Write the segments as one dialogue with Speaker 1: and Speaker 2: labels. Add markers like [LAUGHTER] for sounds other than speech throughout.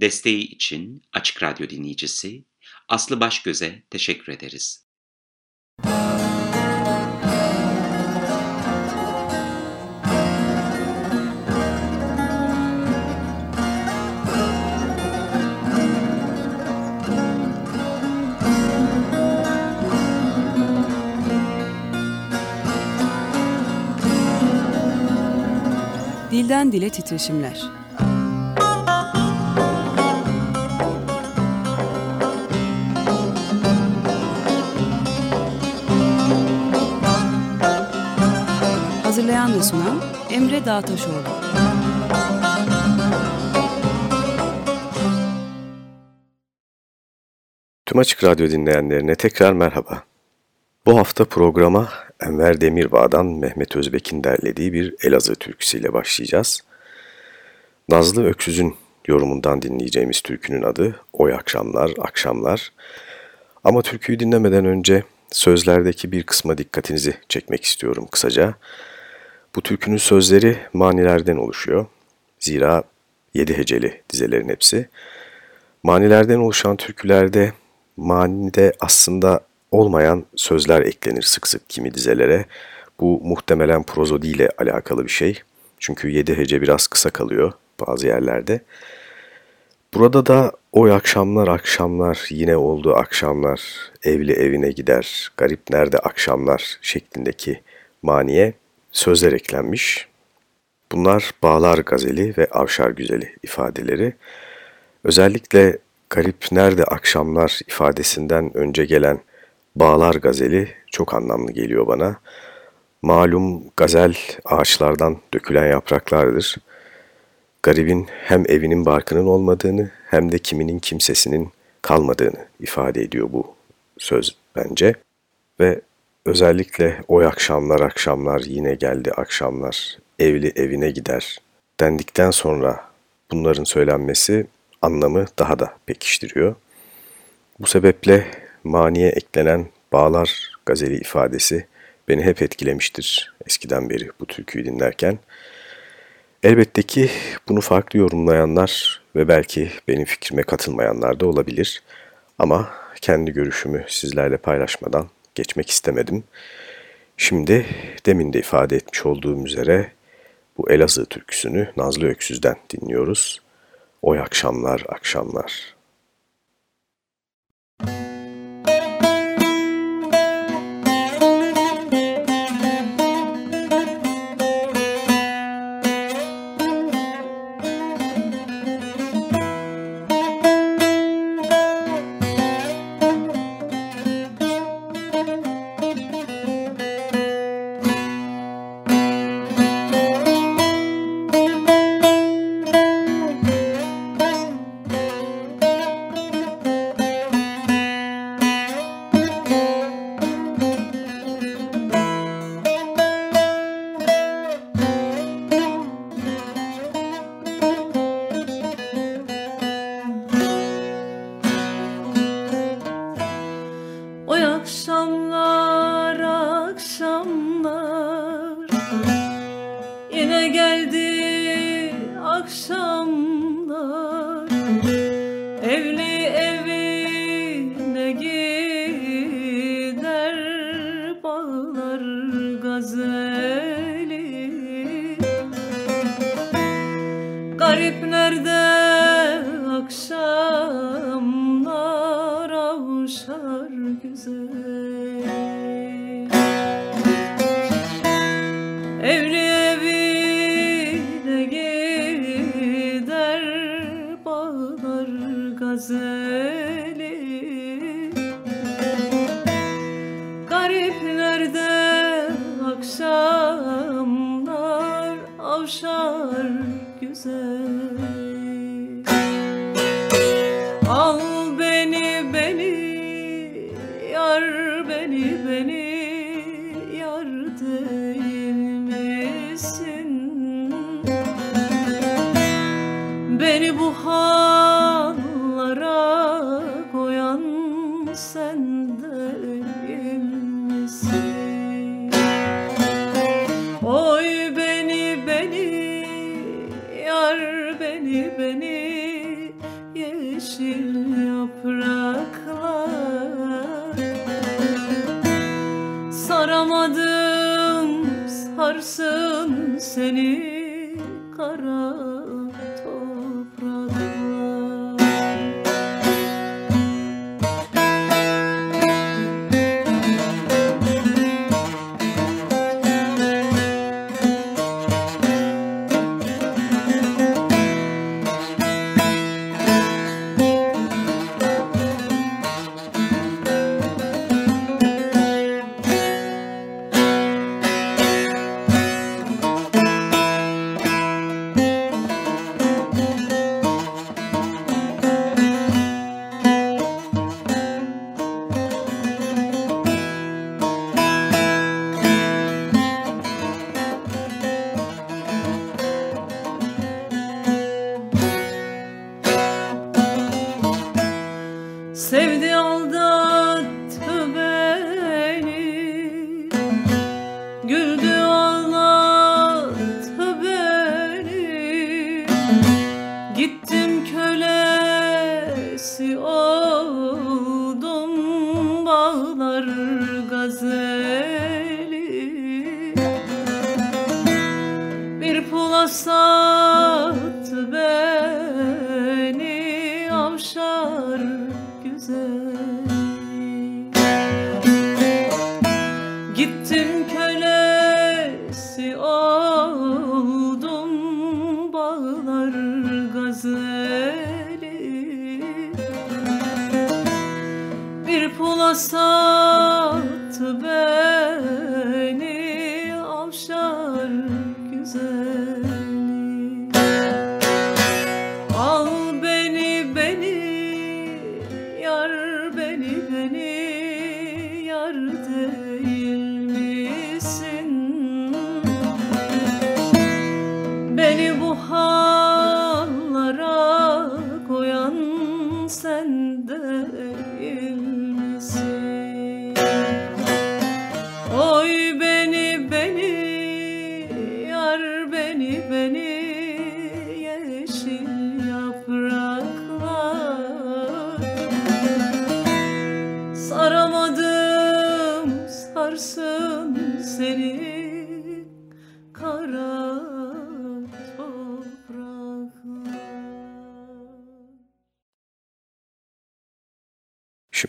Speaker 1: Desteği için Açık Radyo dinleyicisi Aslı Başgöz'e teşekkür ederiz.
Speaker 2: Dilden Dile Titreşimler Hazırlayan ve sunan Emre Dağtaşoğlu.
Speaker 3: Tüm Açık Radyo dinleyenlerine tekrar merhaba. Bu hafta programa Enver Demirbağ'dan Mehmet Özbek'in derlediği bir Elazığ türküsüyle başlayacağız. Nazlı Öksüz'ün yorumundan dinleyeceğimiz türkünün adı Oy Akşamlar, Akşamlar. Ama türküyü dinlemeden önce sözlerdeki bir kısma dikkatinizi çekmek istiyorum kısaca. Bu türkünün sözleri manilerden oluşuyor. Zira yedi heceli dizelerin hepsi. Manilerden oluşan türkülerde manide aslında olmayan sözler eklenir sık sık kimi dizelere. Bu muhtemelen prozodi ile alakalı bir şey. Çünkü yedi hece biraz kısa kalıyor bazı yerlerde. Burada da oy akşamlar akşamlar yine oldu akşamlar evli evine gider garip nerede akşamlar şeklindeki maniye sözler eklenmiş. Bunlar Bağlar Gazeli ve Avşar Güzeli ifadeleri. Özellikle garip nerede akşamlar ifadesinden önce gelen Bağlar Gazeli çok anlamlı geliyor bana. Malum gazel ağaçlardan dökülen yapraklardır. Garibin hem evinin barkının olmadığını hem de kiminin kimsesinin kalmadığını ifade ediyor bu söz bence. Ve özellikle oy akşamlar akşamlar yine geldi akşamlar evli evine gider dendikten sonra bunların söylenmesi anlamı daha da pekiştiriyor. Bu sebeple maniye eklenen bağlar gazeli ifadesi beni hep etkilemiştir eskiden beri bu türküyü dinlerken. Elbette ki bunu farklı yorumlayanlar ve belki benim fikrime katılmayanlar da olabilir. Ama kendi görüşümü sizlerle paylaşmadan geçmek istemedim. Şimdi demin de ifade etmiş olduğum üzere bu Elazığ türküsünü Nazlı Öksüz'den dinliyoruz. Oy akşamlar akşamlar. akşamlar akşamlar.
Speaker 4: Yine gel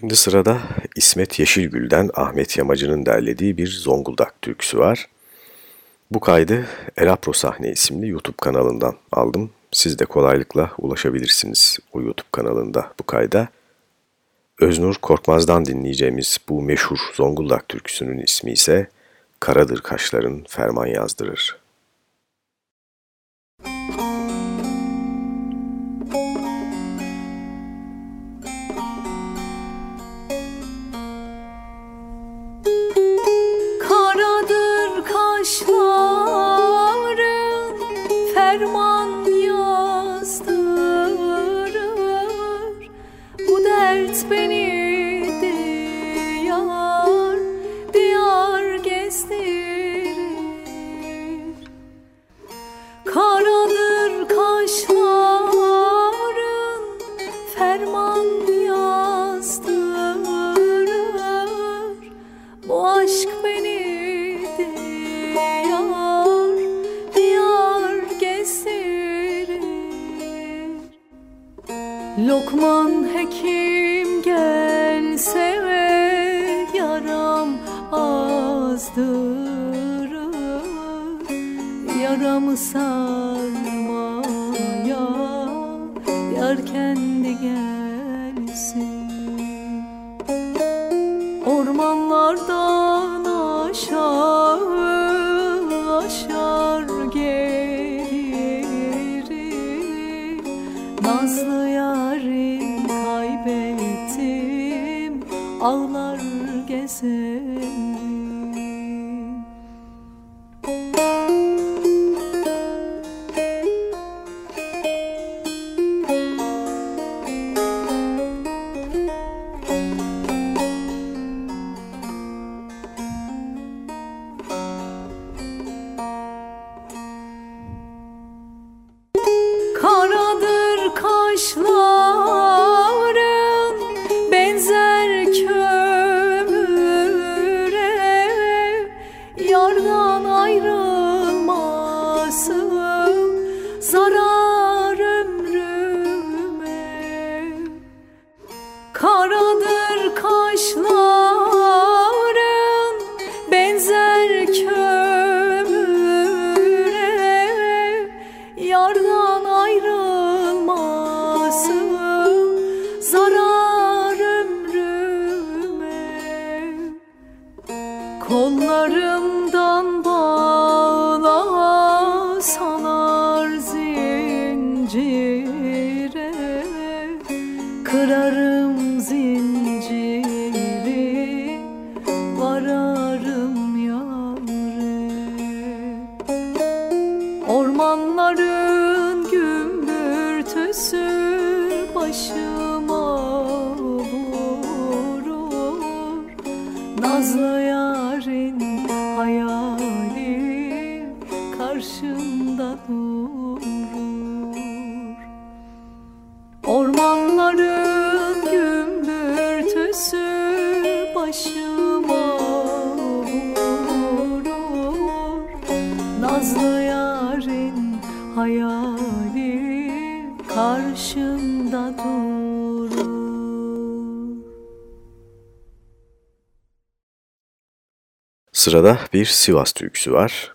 Speaker 4: Şimdi sırada İsmet Yeşilgül'den Ahmet Yamacı'nın derlediği bir Zonguldak türküsü var. Bu kaydı Elapro Sahne isimli YouTube kanalından aldım. Siz de kolaylıkla ulaşabilirsiniz o YouTube kanalında bu kayda. Öznur Korkmaz'dan dinleyeceğimiz bu meşhur Zonguldak türküsünün ismi ise Karadır Kaşların Ferman Yazdırır.
Speaker 5: Lokman hekim gelse yaram azdırır Yaramı sarmaya
Speaker 4: Kırarım
Speaker 3: Sırada bir Sivas türküsü var.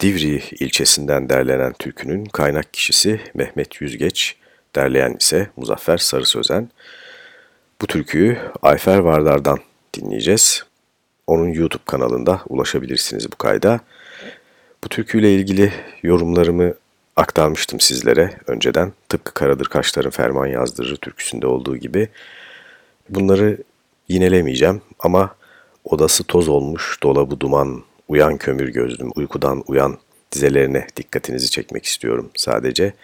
Speaker 3: Divri ilçesinden derlenen türkünün kaynak kişisi Mehmet Yüzgeç, derleyen ise Muzaffer Sarı Sözen. Bu türküyü Ayfer Vardar'dan dinleyeceğiz. Onun YouTube kanalında ulaşabilirsiniz bu kayda. Bu türküyle ilgili yorumlarımı aktarmıştım sizlere önceden. Tıpkı Karadır Kaşların Ferman Yazdırır türküsünde olduğu gibi. Bunları yinelemeyeceğim ama odası toz olmuş, dolabı duman, uyan kömür gözlüm, uykudan uyan dizelerine dikkatinizi çekmek istiyorum sadece.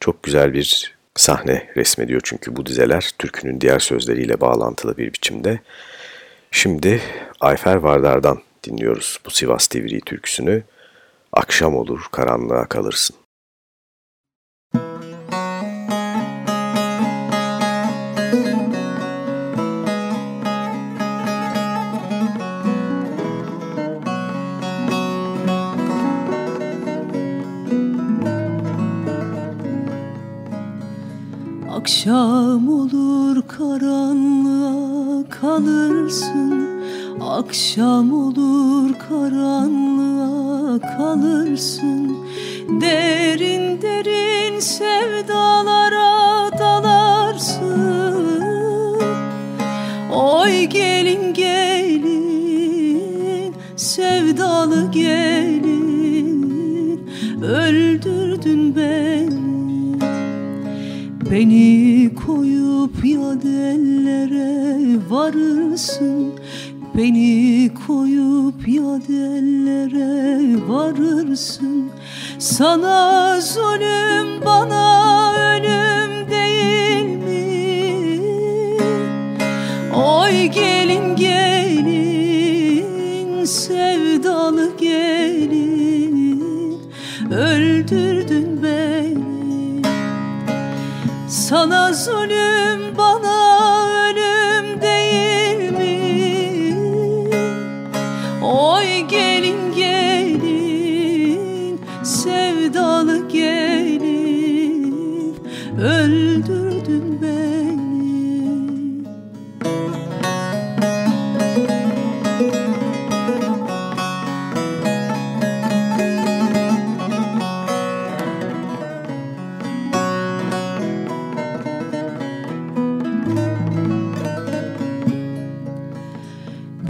Speaker 3: Çok güzel bir sahne resmediyor çünkü bu dizeler türkünün diğer sözleriyle bağlantılı bir biçimde. Şimdi Ayfer Vardar'dan dinliyoruz bu Sivas Divri türküsünü. Akşam olur karanlığa kalırsın.
Speaker 4: Kalırsın. Akşam olur karanlığa kalırsın. Derin Sana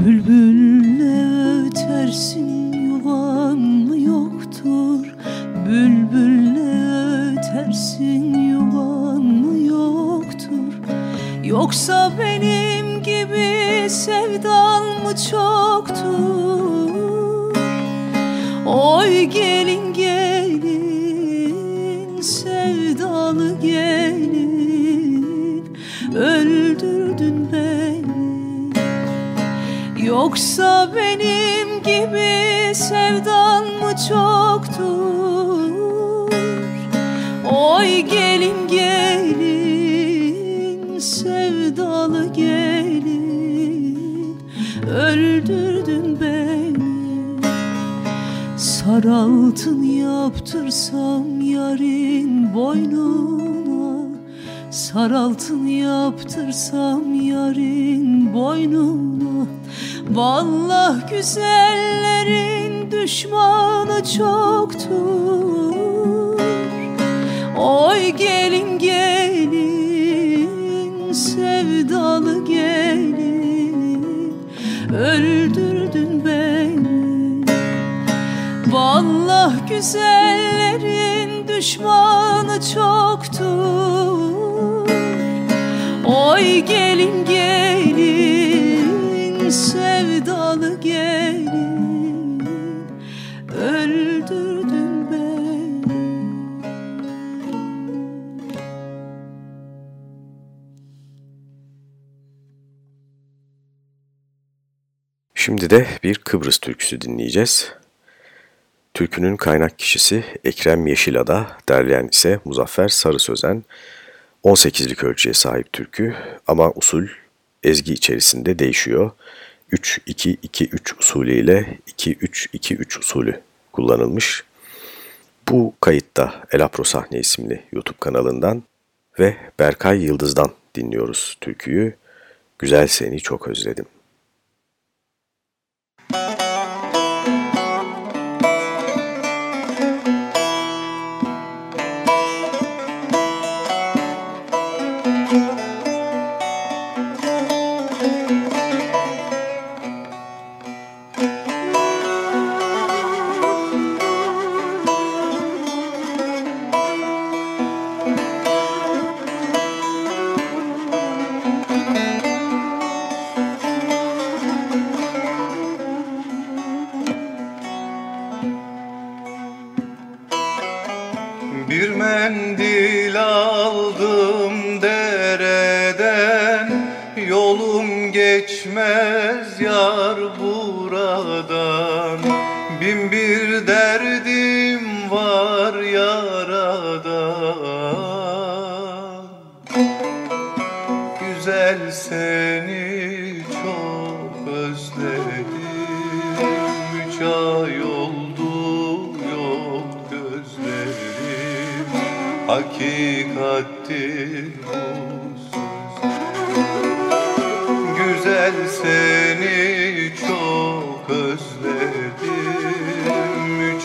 Speaker 4: Bülbülle ötersin
Speaker 3: You said. Kıbrıs türküsü dinleyeceğiz. Türkünün kaynak kişisi Ekrem Yeşilada, derleyen ise Muzaffer Sarı Sözen. 18'lik ölçüye sahip türkü ama usul ezgi içerisinde değişiyor. 3-2-2-3 usulü ile 2-3-2-3 usulü kullanılmış. Bu kayıtta Elapro Sahne isimli YouTube kanalından ve Berkay Yıldız'dan dinliyoruz türküyü. Güzel seni çok özledim.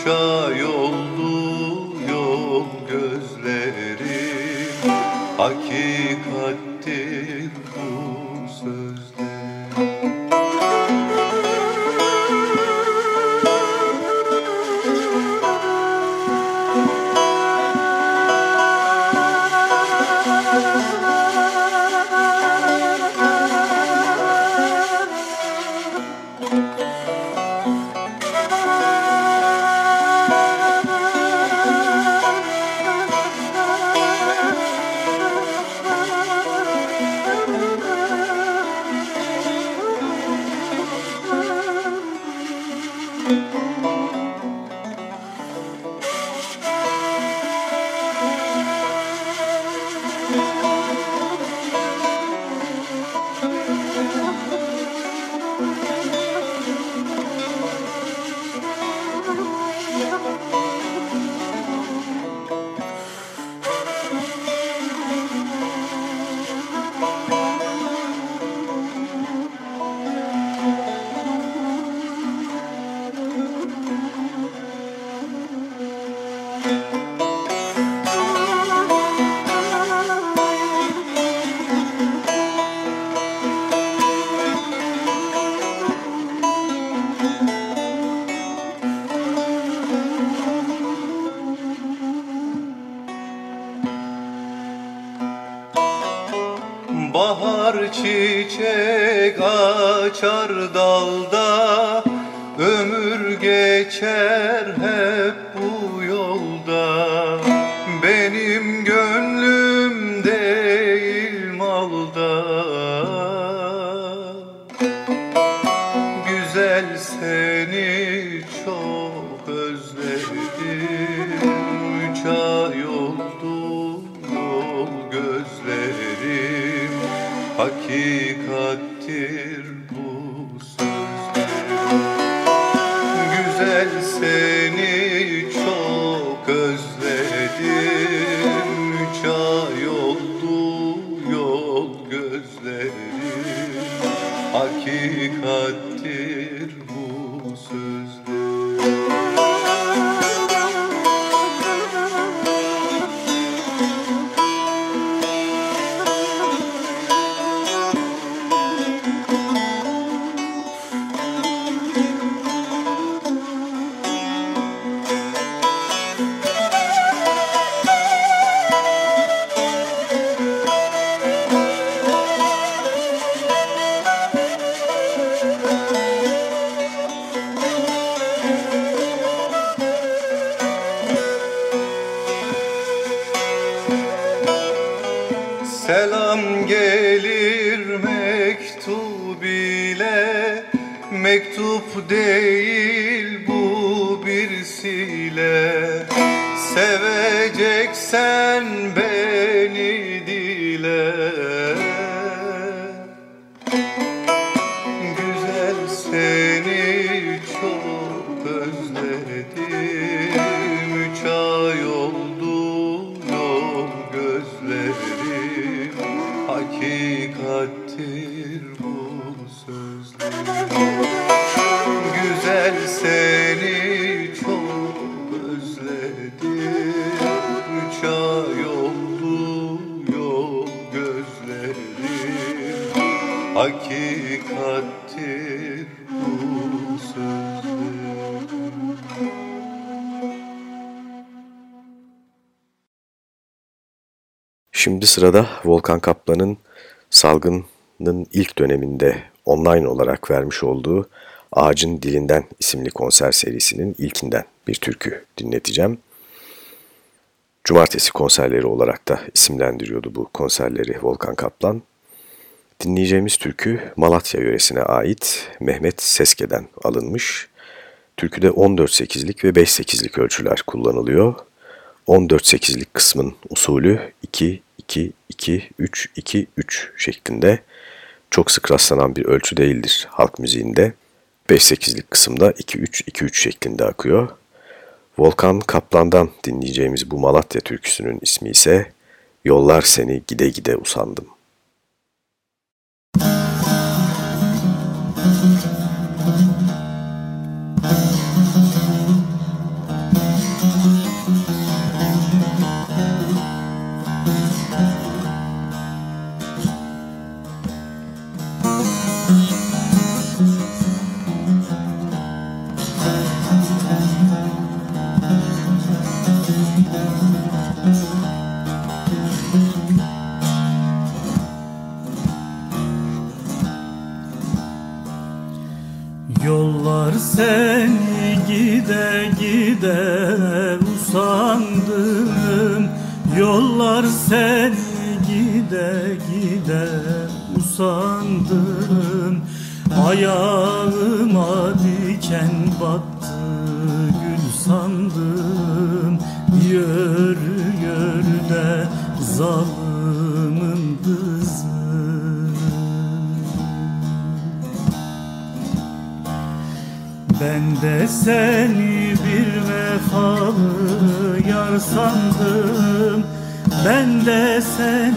Speaker 6: Özledim Üç ay oldu yok gözlerim. Hakikattir Benim gözlerim Hakikattir bu
Speaker 7: sözlerim
Speaker 3: sırada Volkan Kaplan'ın salgının ilk döneminde online olarak vermiş olduğu Ağacın Dilinden isimli konser serisinin ilkinden bir türkü dinleteceğim. Cumartesi konserleri olarak da isimlendiriyordu bu konserleri Volkan Kaplan. Dinleyeceğimiz türkü Malatya yöresine ait Mehmet Seske'den alınmış. Türküde 14-8'lik ve 5-8'lik ölçüler kullanılıyor. 14-8'lik kısmın usulü 2-2-2-3-2-3 şeklinde çok sık rastlanan bir ölçü değildir halk müziğinde. 5-8'lik kısımda 2-3-2-3 şeklinde akıyor. Volkan Kaplan'dan dinleyeceğimiz bu Malatya türküsünün ismi ise Yollar Seni Gide Gide Usandım.
Speaker 8: Yollar seni gide gide usandım. Yollar seni gide gide usandım. Ayağıma diken battı gül sandım. Yürü yürü de de seni bir vefalı yar sandım. Ben de seni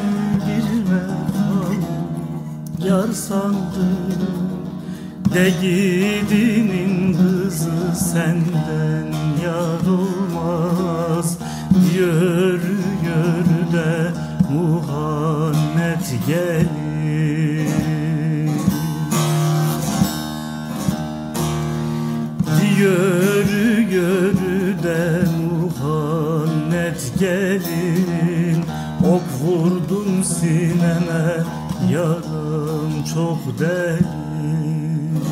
Speaker 8: bir vefalı yar sandım. De gidimin kızı senden yar olmaz. Yürü yürü de muhannet gelir Yürü de muhannet gelin. Ok vurdum sineme yarım çok derin.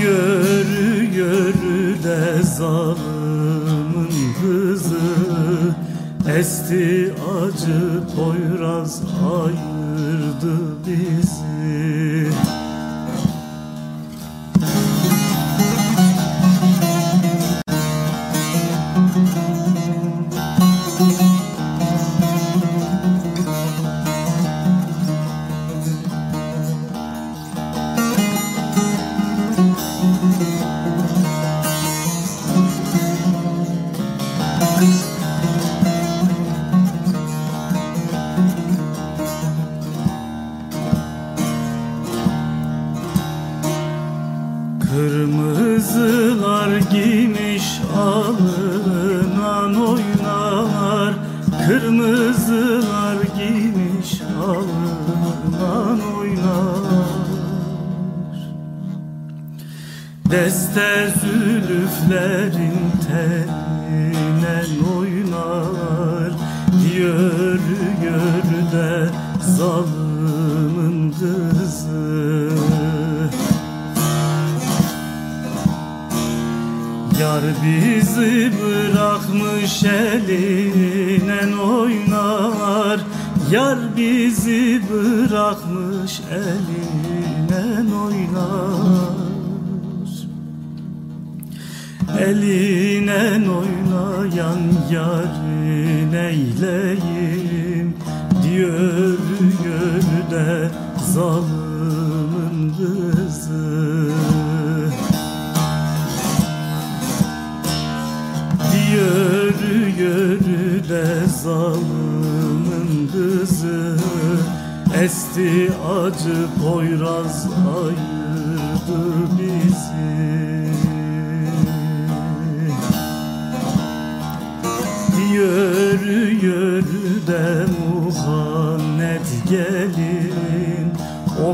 Speaker 8: Yürü yürü de zalimin kızı. Esti acı poyraz ayırdı bizi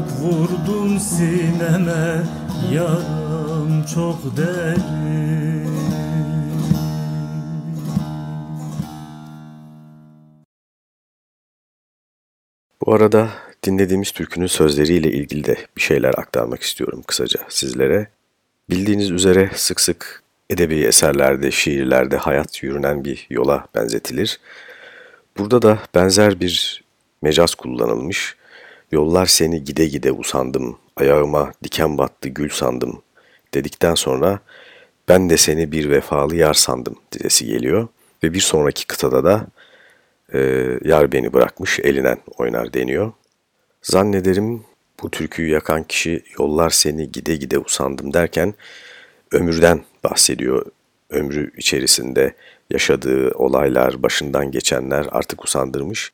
Speaker 8: Ok vurdum sineme yaram çok derin
Speaker 3: Bu arada dinlediğimiz türkünün sözleriyle ilgili de bir şeyler aktarmak istiyorum kısaca sizlere. Bildiğiniz üzere sık sık edebi eserlerde, şiirlerde hayat yürünen bir yola benzetilir. Burada da benzer bir mecaz kullanılmış. Yollar seni gide gide usandım, ayağıma diken battı gül sandım dedikten sonra ben de seni bir vefalı yar sandım dizesi geliyor. Ve bir sonraki kıtada da e, yar beni bırakmış elinen oynar deniyor. Zannederim bu türküyü yakan kişi yollar seni gide gide usandım derken ömürden bahsediyor. Ömrü içerisinde yaşadığı olaylar, başından geçenler artık usandırmış.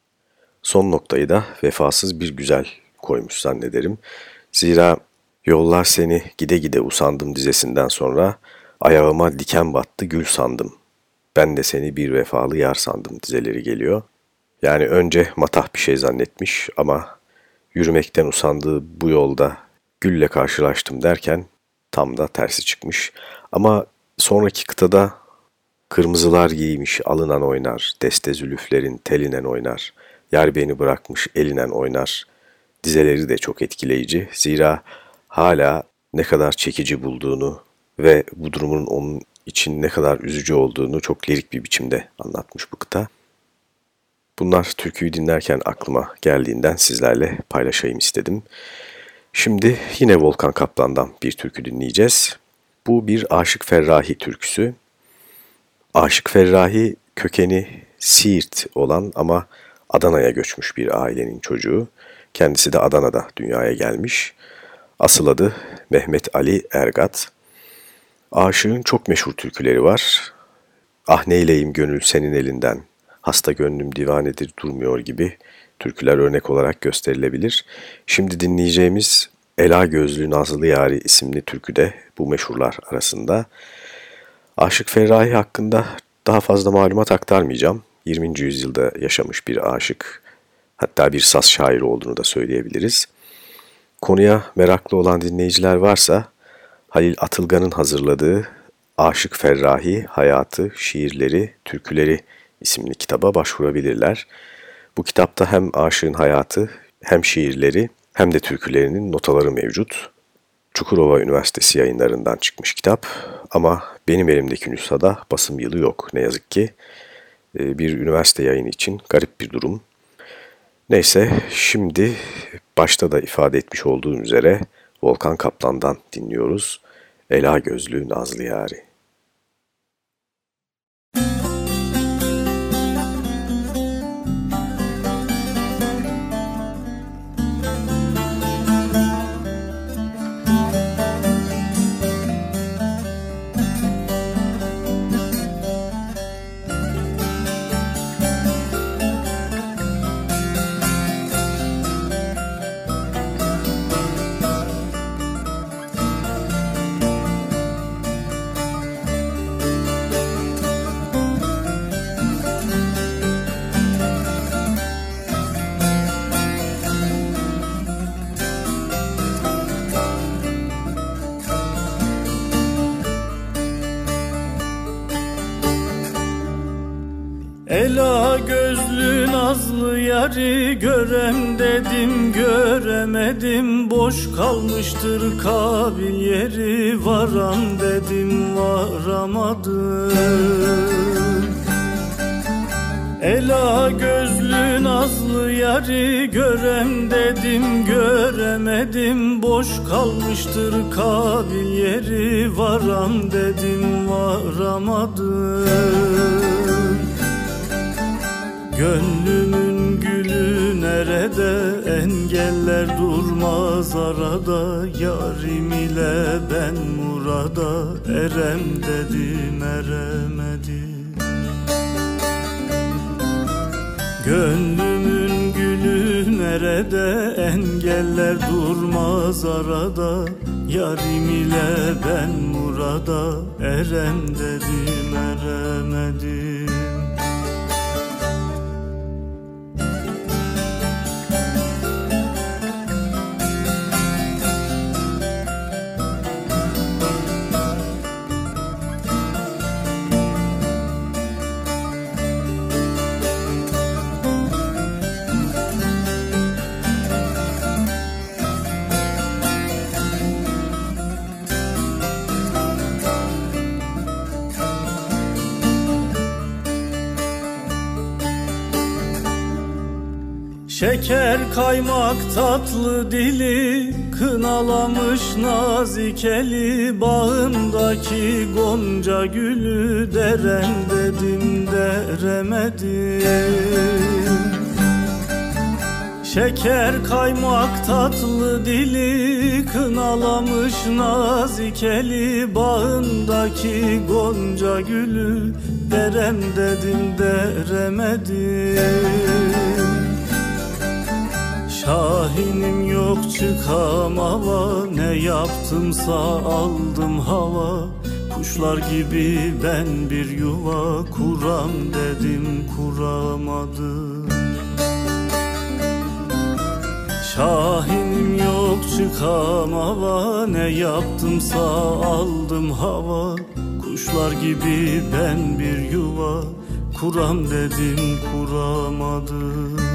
Speaker 3: Son noktayı da vefasız bir güzel koymuş zannederim. Zira yollar seni gide gide usandım dizesinden sonra ayağıma diken battı gül sandım. Ben de seni bir vefalı yar sandım dizeleri geliyor. Yani önce matah bir şey zannetmiş ama yürümekten usandığı bu yolda gülle karşılaştım derken tam da tersi çıkmış. Ama sonraki kıtada kırmızılar giymiş alınan oynar, deste zülüflerin telinen oynar, yar beni bırakmış elinen oynar. Dizeleri de çok etkileyici. Zira hala ne kadar çekici bulduğunu ve bu durumun onun için ne kadar üzücü olduğunu çok lirik bir biçimde anlatmış bu kıta. Bunlar türküyü dinlerken aklıma geldiğinden sizlerle paylaşayım istedim. Şimdi yine Volkan Kaplan'dan bir türkü dinleyeceğiz. Bu bir Aşık Ferrahi türküsü. Aşık Ferrahi kökeni Siirt olan ama Adana'ya göçmüş bir ailenin çocuğu. Kendisi de Adana'da dünyaya gelmiş. Asıl adı Mehmet Ali Ergat. Aşığın çok meşhur türküleri var. Ah neyleyim gönül senin elinden, hasta gönlüm divanedir durmuyor gibi türküler örnek olarak gösterilebilir. Şimdi dinleyeceğimiz Ela Gözlü Nazlı Yari isimli türkü de bu meşhurlar arasında. Aşık Ferrahi hakkında daha fazla malumat aktarmayacağım. 20. yüzyılda yaşamış bir aşık, hatta bir saz şairi olduğunu da söyleyebiliriz. Konuya meraklı olan dinleyiciler varsa Halil Atılgan'ın hazırladığı Aşık Ferrahi Hayatı, Şiirleri, Türküleri isimli kitaba başvurabilirler. Bu kitapta hem aşığın hayatı hem şiirleri hem de türkülerinin notaları mevcut. Çukurova Üniversitesi yayınlarından çıkmış kitap ama benim elimdeki nüshada basım yılı yok ne yazık ki. Ee, bir üniversite yayını için garip bir durum. Neyse şimdi başta da ifade etmiş olduğum üzere Volkan Kaplan'dan dinliyoruz. Ela Gözlü Nazlı Yari.
Speaker 8: Yari görem dedim göremedim. Boş kalmıştır kabil yeri varam dedim varamadım. Ela gözlü nazlı yari görem dedim göremedim. Boş kalmıştır kabil yeri varam dedim varamadım. Gönlümün nerede engeller durmaz arada Yarim ile ben murada. Erem dedim eremedim Gönlümün gülü nerede? Engeller durmaz arada. Yarim ile ben murada. Erem dedim eremedim Şeker kaymak tatlı dili Kınalamış nazikeli Bağındaki gonca gülü Derem dedim deremedim Şeker kaymak tatlı dili Kınalamış nazikeli Bağındaki gonca gülü Derem dedim deremedim Şahinim yok çıkam hava. Ne yaptımsa aldım hava. Kuşlar gibi ben bir yuva Kuram dedim kuramadım. Şahinim yok çıkam hava. Ne yaptımsa aldım hava. Kuşlar gibi ben bir yuva Kuram dedim kuramadım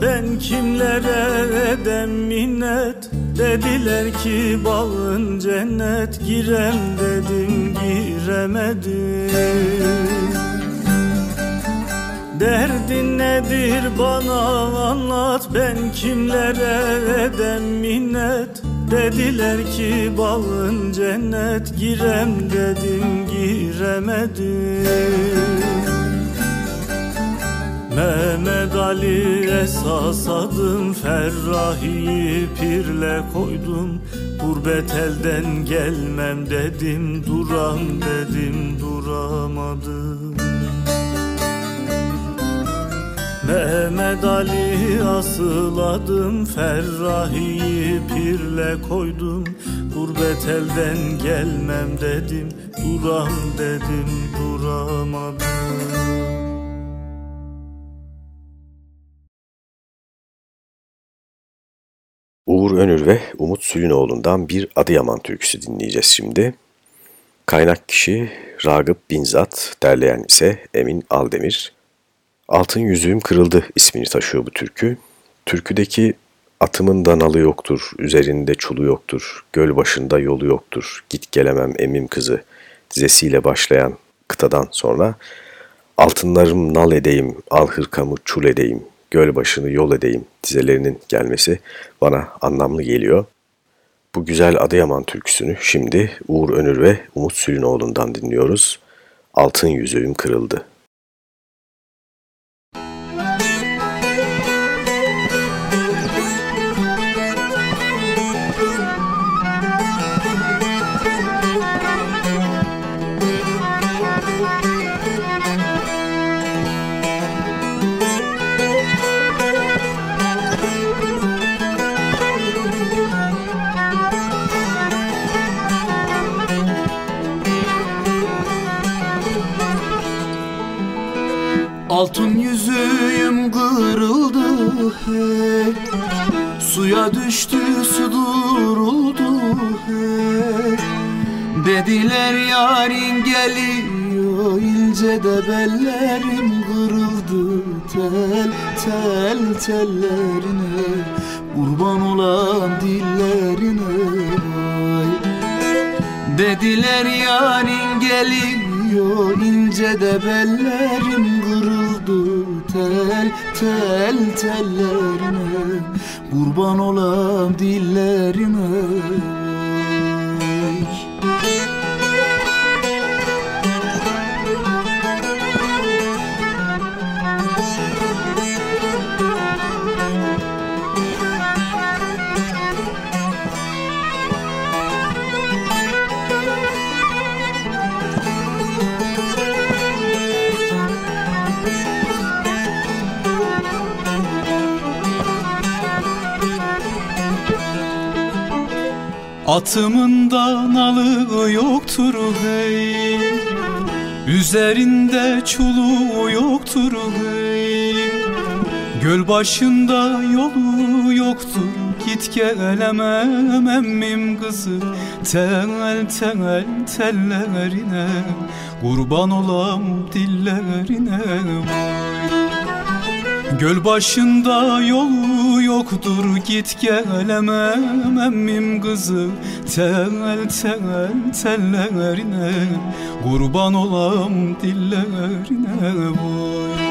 Speaker 8: Ben kimlere edem minnet Dediler ki bağın cennet Girem dedim giremedim. Derdin nedir bana anlat Ben kimlere edem minnet Dediler ki bağın cennet Girem dedim giremedim Mehmet Ali esas adım Ferrahi'yi pirle koydum Gurbet elden gelmem dedim Duram dedim duramadım. Mehmet Ali asıl adım Ferrahi'yi pirle koydum Gurbet elden gelmem dedim Duram dedim duramadım
Speaker 3: Uğur Önür ve Umut Sülünoğlu'ndan bir Adıyaman türküsü dinleyeceğiz şimdi. Kaynak kişi Ragıp Binzat, derleyen ise Emin Aldemir. Altın Yüzüğüm Kırıldı ismini taşıyor bu türkü. Türküdeki atımın da nalı yoktur, üzerinde çulu yoktur, göl başında yolu yoktur, git gelemem emim kızı dizesiyle başlayan kıtadan sonra altınlarım nal edeyim, al hırkamı çul edeyim, göl başını yol edeyim dizelerinin gelmesi bana anlamlı geliyor. Bu güzel Adıyaman türküsünü şimdi Uğur Önür ve Umut Sülünoğlu'ndan dinliyoruz. Altın yüzüğüm kırıldı.
Speaker 7: Yarın geliyor ince de bellerim kırıldı. Tel tel tellerine Kurban olan dillerine vay. Dediler yarın geliyor ince de bellerim kırıldı. Tel tel tellerine Kurban olam dillerine Atımın da nalı yoktur hey. Üzerinde çuluğu yoktur hey. Göl başında yolu yoktur. Git gelemem emmim kızı. Tel tel tellerine. Kurban olam dillerine. Göl başında yolu yoktur git gelemem emmim kızı Tel tel tellerine kurban olam dillerine vay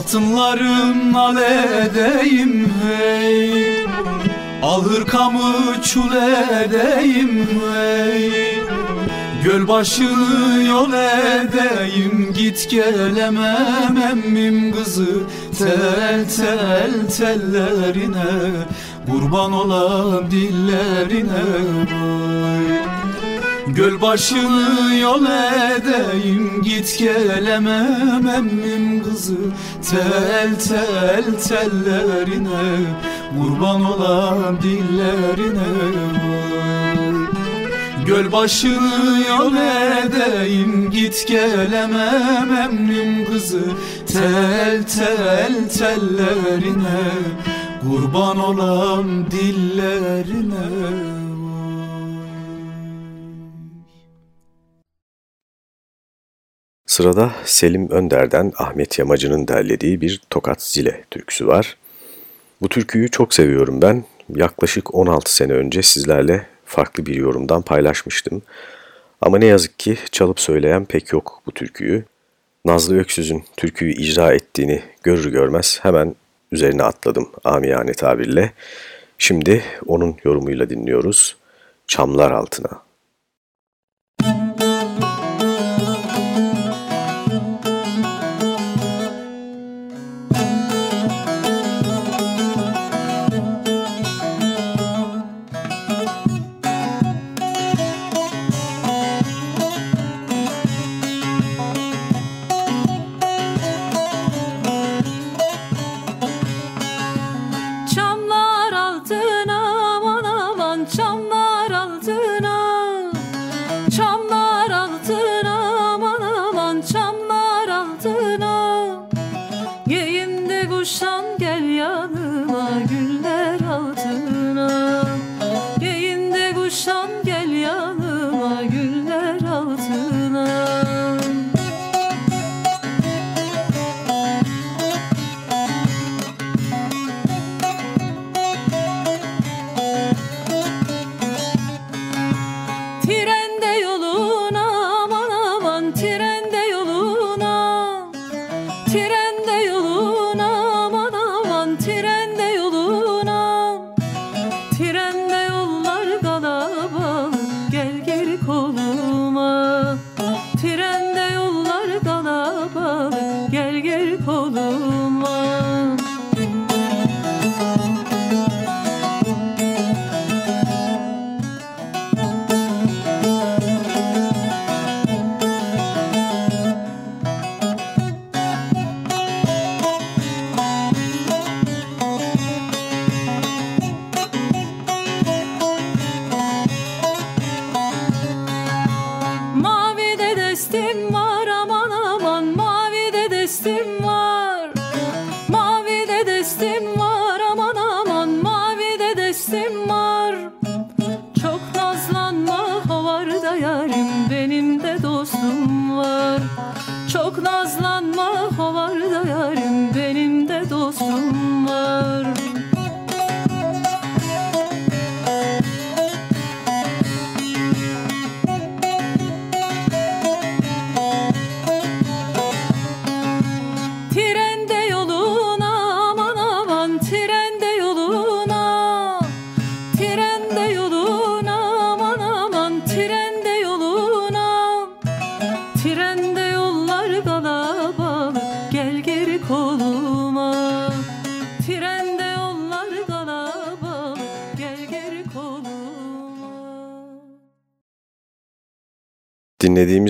Speaker 7: Altınlarım nal edeyim hey. Al hırkamı çul edeyim hey. Göl başını yol edeyim Git gelemem emmim kızı. Tel tel tellerine Kurban olam dillerine. vay Göl başını yol edeyim Git gelemem emmim kızı. Tel tel tellerine Kurban olam dillerine Göl başını yol edeyim Git gelemem emrim kızı. Tel tel tellerine Kurban olam dillerine
Speaker 4: Sırada Selim Önder'den Ahmet Yamacı'nın derlediği bir Tokat Zile türküsü var. Bu türküyü çok seviyorum ben. Yaklaşık 16 sene önce sizlerle farklı bir yorumdan paylaşmıştım. Ama ne yazık ki çalıp söyleyen pek yok bu türküyü. Nazlı Öksüz'ün türküyü icra ettiğini görür görmez hemen üzerine atladım amiyane tabirle. Şimdi onun yorumuyla dinliyoruz. Çamlar altına.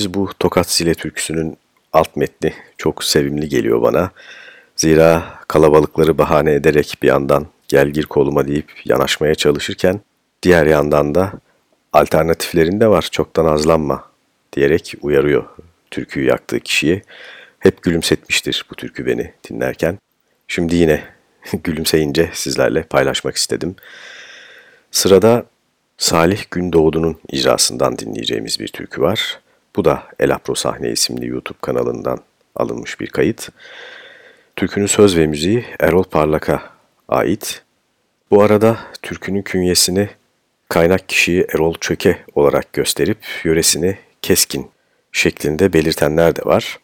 Speaker 3: Dinlediğimiz bu Tokat Zile türküsünün alt metni çok sevimli geliyor bana. Zira kalabalıkları bahane ederek bir yandan gel gir koluma deyip yanaşmaya çalışırken diğer yandan da alternatiflerinde var çoktan azlanma diyerek uyarıyor türküyü yaktığı kişiyi. Hep gülümsetmiştir bu türkü beni dinlerken. Şimdi yine [LAUGHS] gülümseyince sizlerle paylaşmak istedim. Sırada Salih Gündoğdu'nun icrasından dinleyeceğimiz bir türkü var. Bu da Elapro Sahne isimli YouTube kanalından alınmış bir kayıt. Türkünün söz ve müziği Erol Parlak'a ait. Bu arada türkünün künyesini kaynak kişiyi Erol Çöke olarak gösterip yöresini Keskin şeklinde belirtenler de var.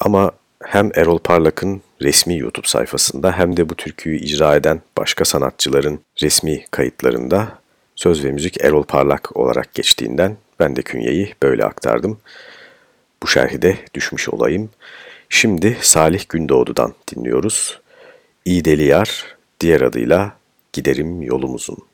Speaker 3: Ama hem Erol Parlak'ın resmi YouTube sayfasında hem de bu türküyü icra eden başka sanatçıların resmi kayıtlarında söz ve müzik Erol Parlak olarak geçtiğinden ben de künyeyi böyle aktardım. Bu şerhi de düşmüş olayım. Şimdi Salih Gündoğdu'dan dinliyoruz. İyi Deli Yar, diğer adıyla Giderim Yolumuzun.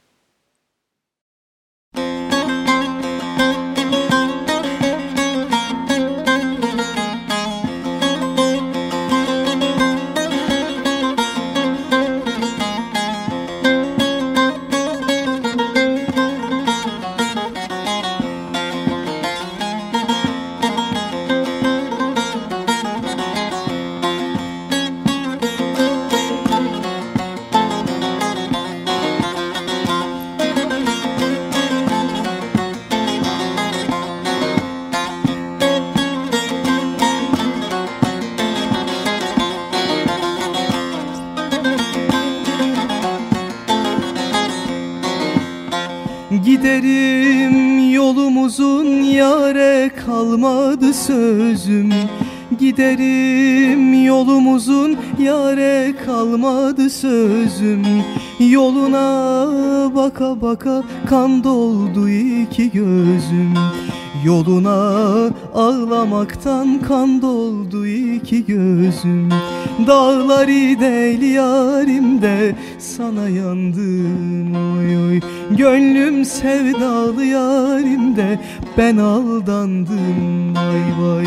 Speaker 9: Giderim. Yolumuzun yare kalmadı sözüm. Yoluna baka baka kan doldu iki gözüm Yoluna ağlamaktan kan doldu iki gözüm. Dağları değil yarimde sana yandım oy oy. Gönlüm sevdalı yarimde ben aldandım vay vay.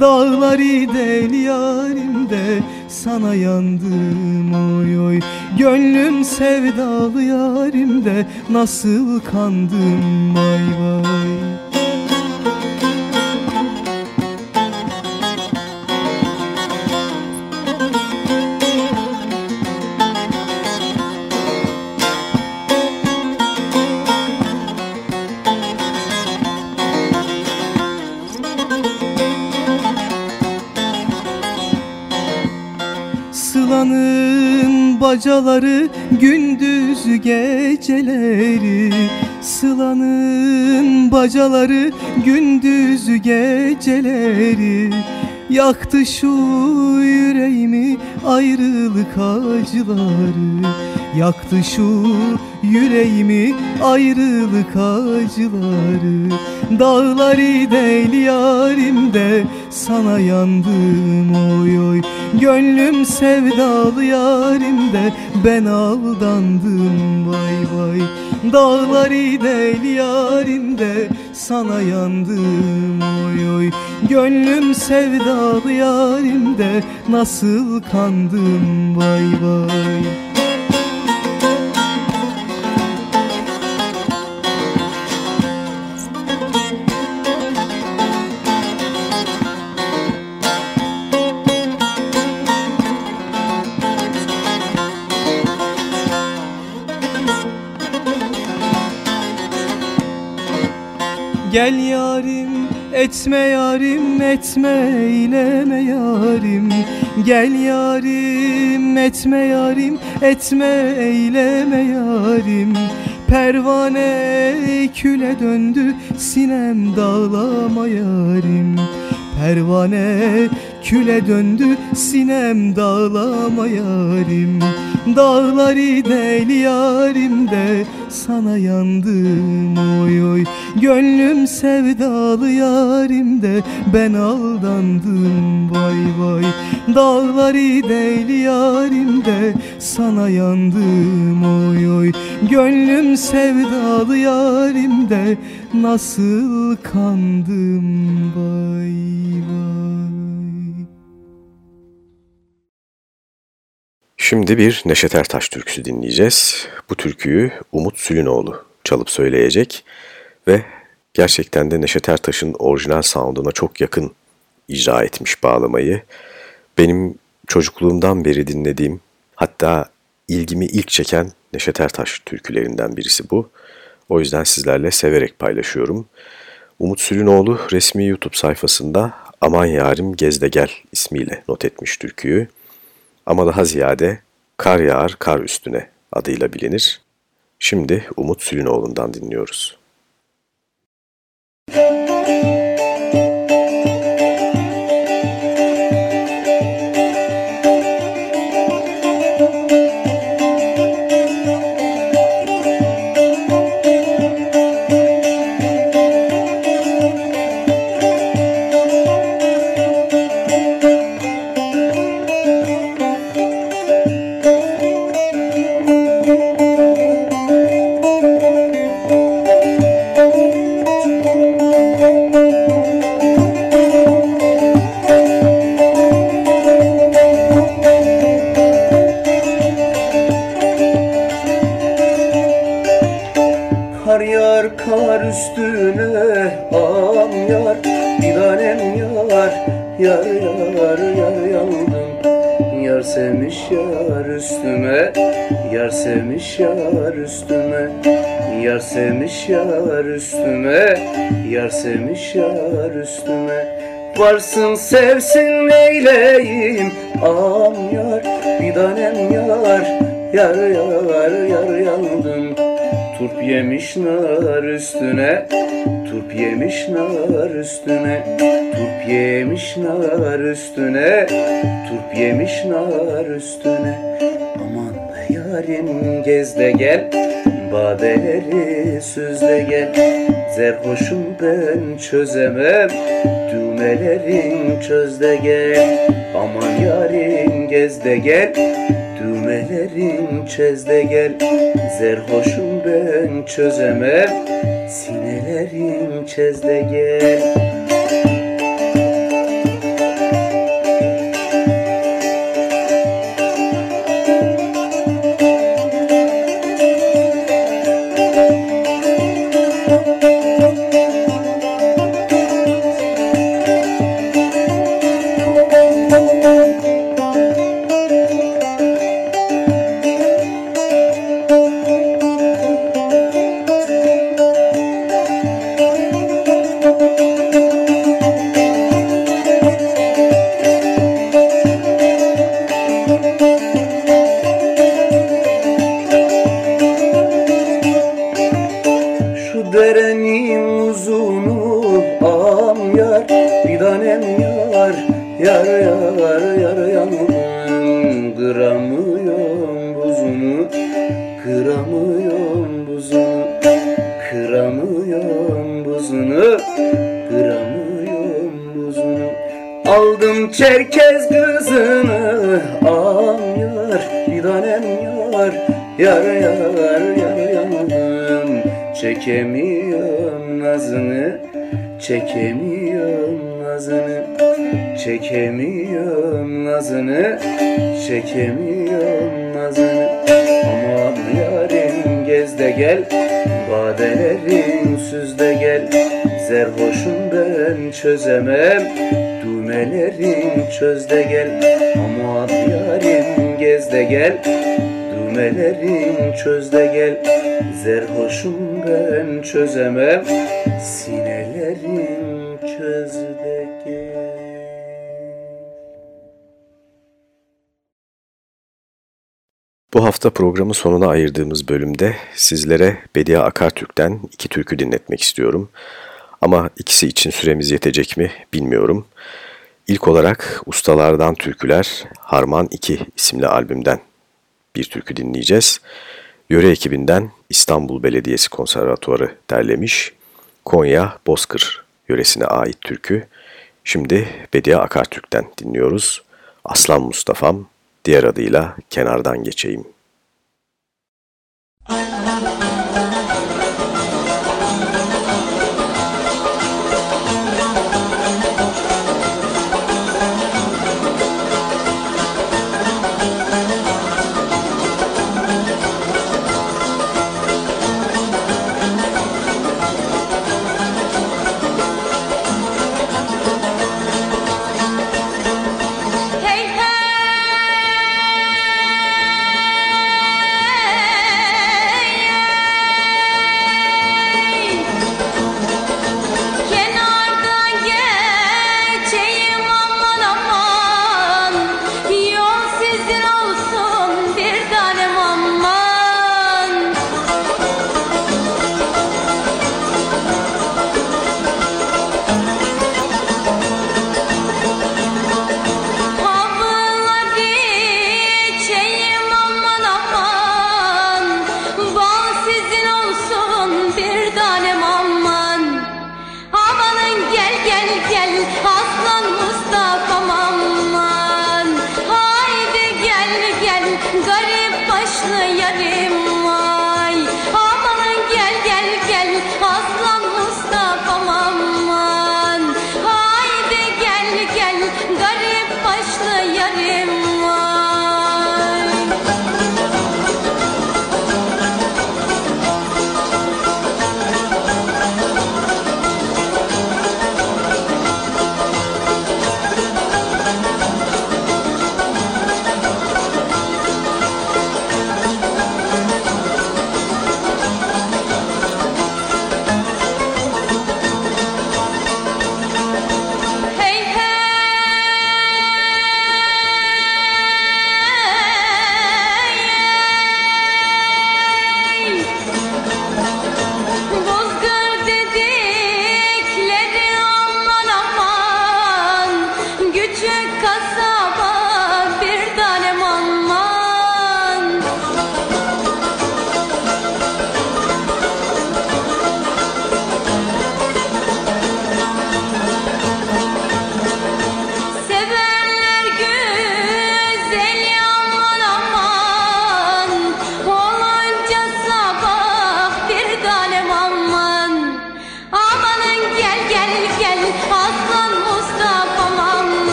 Speaker 9: Dağları değil yarimde sana yandım oy oy. Gönlüm sevdalı yarimde nasıl kandım vay vay Sıla'nın bacaları gündüz geceleri. Sıla'nın bacaları gündüz geceleri. Yaktı şu yüreğimi ayrılık acıları Yaktı şu yüreğimi ayrılık acıları. Dağları değil yarimde sana yandım oy oy. Gönlüm sevdalı yarimde ben aldandım vay vay. Dağları değil yarimde sana yandım oy oy. Gönlüm sevdalı yarimde nasıl kandım vay vay Gel yarim Etme yarim etme eyleme yarim. Gel yarim etme yarim etme eyleme yarim. Pervane küle döndü sinem dağlama yarim. Pervane küle döndü sinem dağlama yarim. Dağları del yarim de sana yandım oy oy. Gönlüm sevdalı yarim de ben aldandım vay vay. Dağları del yarim de sana yandım oy oy. Gönlüm sevdalı yarim de nasıl kandım vay vay
Speaker 3: Şimdi bir Neşet Ertaş türküsü dinleyeceğiz. Bu türküyü Umut Sülünoğlu çalıp söyleyecek ve gerçekten de Neşet Ertaş'ın orijinal sound'una çok yakın icra etmiş bağlamayı. Benim çocukluğumdan beri dinlediğim hatta ilgimi ilk çeken Neşet Ertaş türkülerinden birisi bu. O yüzden sizlerle severek paylaşıyorum. Umut Sülünoğlu resmi YouTube sayfasında Aman Yarim Gezde Gel ismiyle not etmiş türküyü ama daha ziyade Kar Yağar Kar Üstüne adıyla bilinir. Şimdi Umut Sülünoğlu'ndan dinliyoruz.
Speaker 7: Sevsin neyleyim? Am yar Bir tanem yar Yar yar yar yandım. Turp yemiş nar üstüne Turp yemiş nar üstüne Turp yemiş nar üstüne Turp yemiş nar üstüne. Aman yarim gez de gel çözemem. Düğmelerin çözde gel Aman yarim gez de gel. Düğmelerin çözde gel Zerhoşum ben çözemem. Sinelerin çözde gel
Speaker 10: hafta programın sonuna ayırdığımız bölümde sizlere Bediye Akartürk'ten iki türkü dinletmek istiyorum. Ama ikisi için süremiz yetecek mi bilmiyorum. İlk olarak Ustalardan Türküler Harman 2 isimli albümden bir türkü dinleyeceğiz. Yöre ekibinden İstanbul Belediyesi Konservatuarı derlemiş. Konya Bozkır yöresine ait türkü. Şimdi Bediye Akartürk'ten dinliyoruz. Aslan Mustafa'm diğer adıyla Kenardan Geçeyim. Ah, ah, ah.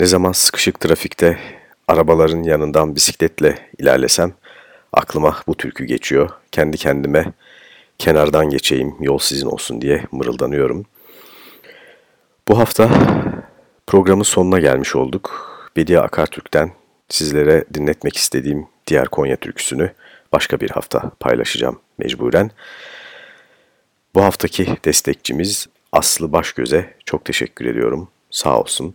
Speaker 10: Ne zaman sıkışık trafikte arabaların yanından bisikletle ilerlesem aklıma bu türkü geçiyor. Kendi kendime kenardan geçeyim, yol sizin olsun diye mırıldanıyorum. Bu hafta programın sonuna gelmiş olduk. Bediye Akartürk'ten sizlere dinletmek istediğim diğer Konya türküsünü başka bir hafta paylaşacağım mecburen. Bu haftaki destekçimiz Aslı Başgöz'e çok teşekkür ediyorum. Sağ olsun.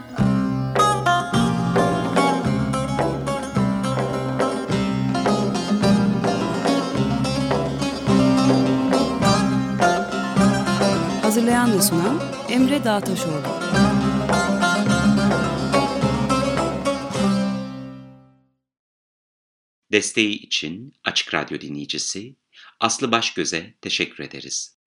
Speaker 2: Hazırlayan ve sunan Emre Dağtaşoğlu.
Speaker 1: Desteği için Açık Radyo dinleyicisi Aslı Başgöz'e teşekkür ederiz.